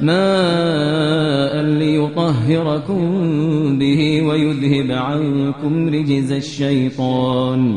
ماء ليطهركم به ويذهب عنكم رجز الشيطان.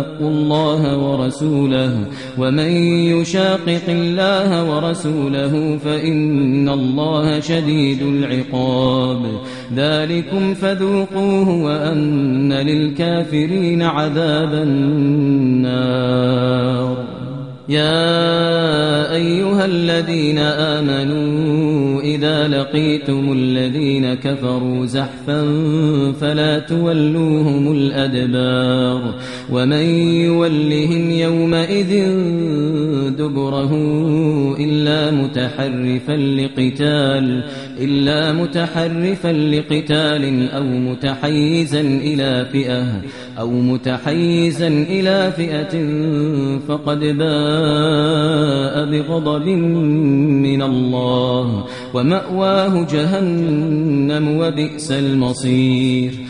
شاقوا الله ورسوله ومن يشاقق الله ورسوله فإن الله شديد العقاب. ذلكم فذوقوه وأن للكافرين عذاب النار. يا أيها الذين آمنوا إذا لقيتم الذين كفروا زحفا فلا تولوهم الأدبار ومن يولهم يومئذ دبره إلا متحرفا لقتال إلا متحرفا لقتال أو متحيزا إلى فئة. أو متحيزا إلى فئة فقد باء بغضب من الله ومأواه جهنم وبئس المصير.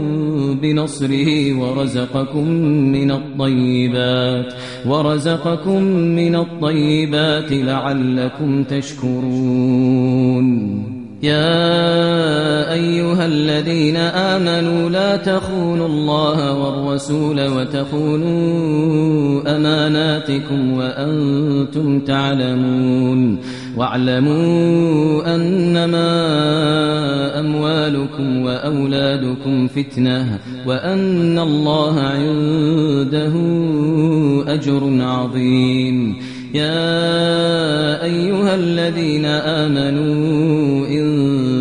بنصره ورزقكم من الطيبات ورزقكم من الطيبات لعلكم تشكرون. يا أيها الذين آمنوا لا تخونوا الله والرسول وتخونوا أماناتكم وأنتم تعلمون واعلموا أنما أموالكم وأولادكم فتنة وأن الله عنده أجر عظيم. يا أيها الذين آمنوا إن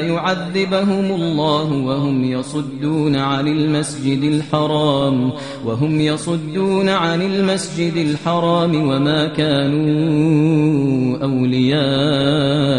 يعذبهم الله وهم يصدون عن المسجد الحرام وهم يصدون عن المسجد الحرام وما كانوا أولياءه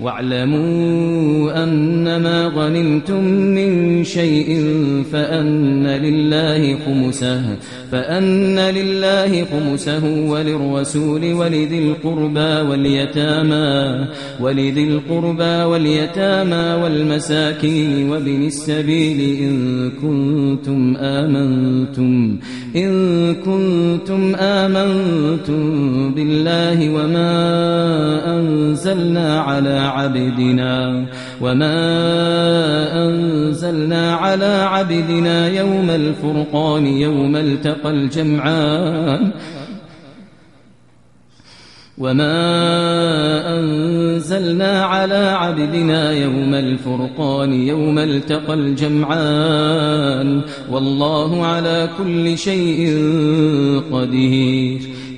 واعلموا أنما غنمتم من شيء فأن لله خمسه فأن لله خمسه وللرسول ولذي القربى واليتامى ولذي القربى واليتامى والمساكين وابن السبيل إن كنتم آمنتم إن كنتم آمنتم بالله وما أنزلنا على عبدنا وما أنزلنا على عبدنا يوم الفرقان يوم التقى الجمعان وما أنزلنا على عبدنا يوم الفرقان يوم التقى الجمعان والله على كل شيء قدير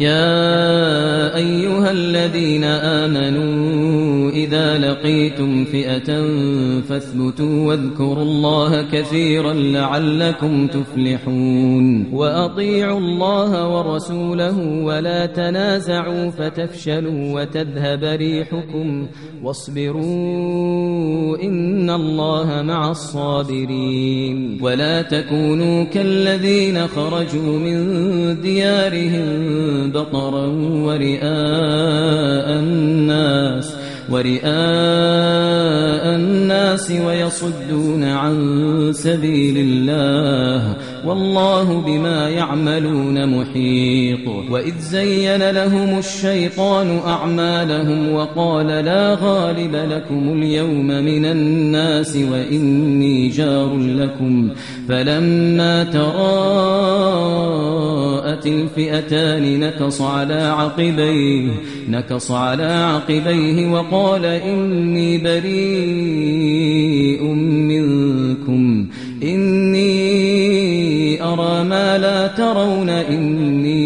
يا أيها الذين آمنوا إذا لقيتم فئة فاثبتوا واذكروا الله كثيرا لعلكم تفلحون وأطيعوا الله ورسوله ولا تنازعوا فتفشلوا وتذهب ريحكم واصبروا إن الله مع الصابرين ولا تكونوا كالذين خرجوا من ديارهم بطرا ورئاء الناس ورئاء الناس ويصدون عن سبيل الله. والله بما يعملون محيط. وإذ زين لهم الشيطان أعمالهم وقال لا غالب لكم اليوم من الناس وإني جار لكم. فلما تراءت الفئتان نكص على عقبيه نكص على عقبيه وقال إني بريء منكم إني أرى ما لا ترون إني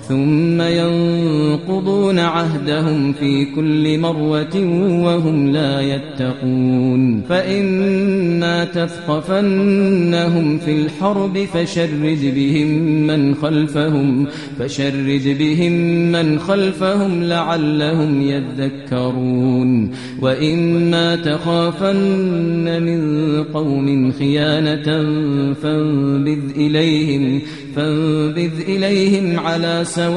ثم ينقضون عهدهم في كل مرة وهم لا يتقون. فإما تثقفنهم في الحرب فشرد بهم من خلفهم فشرد بهم من خلفهم لعلهم يذكرون. وإما تخافن من قوم خيانة فانبذ إليهم فانبذ إليهم على سواء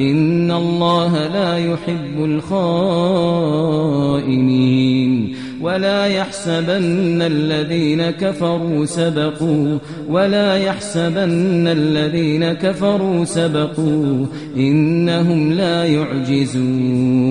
إن الله لا يحب الخائنين ولا يحسبن الذين كفروا سبقوا ولا يحسبن الذين كفروا سبقوا إنهم لا يعجزون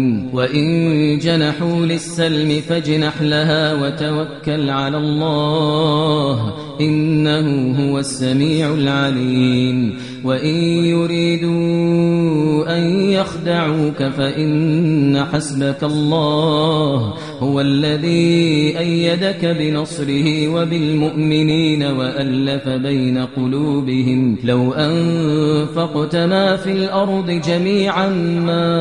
وإن جنحوا للسلم فاجنح لها وتوكل على الله إنه هو السميع العليم. وإن يريدوا أن يخدعوك فإن حسبك الله هو الذي أيدك بنصره وبالمؤمنين وألف بين قلوبهم. لو أنفقت ما في الأرض جميعا ما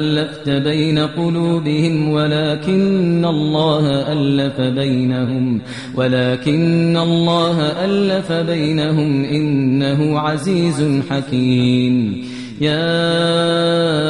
ألفت بين قلوبهم ولكن الله ألف بينهم ولكن الله ألف بينهم إنه عزيز حكيم. يا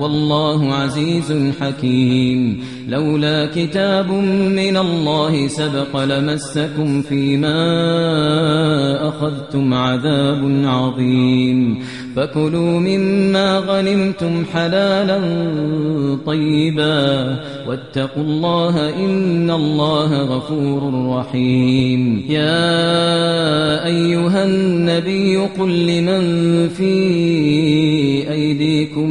والله عزيز حكيم. لولا كتاب من الله سبق لمسكم فيما أخذتم عذاب عظيم. فكلوا مما غنمتم حلالا طيبا. واتقوا الله إن الله غفور رحيم. يا أيها النبي قل لمن في أيديكم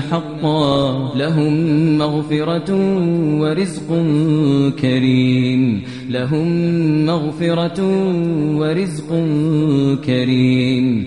حقا لهم مغفرة ورزق كريم لهم مغفرة ورزق كريم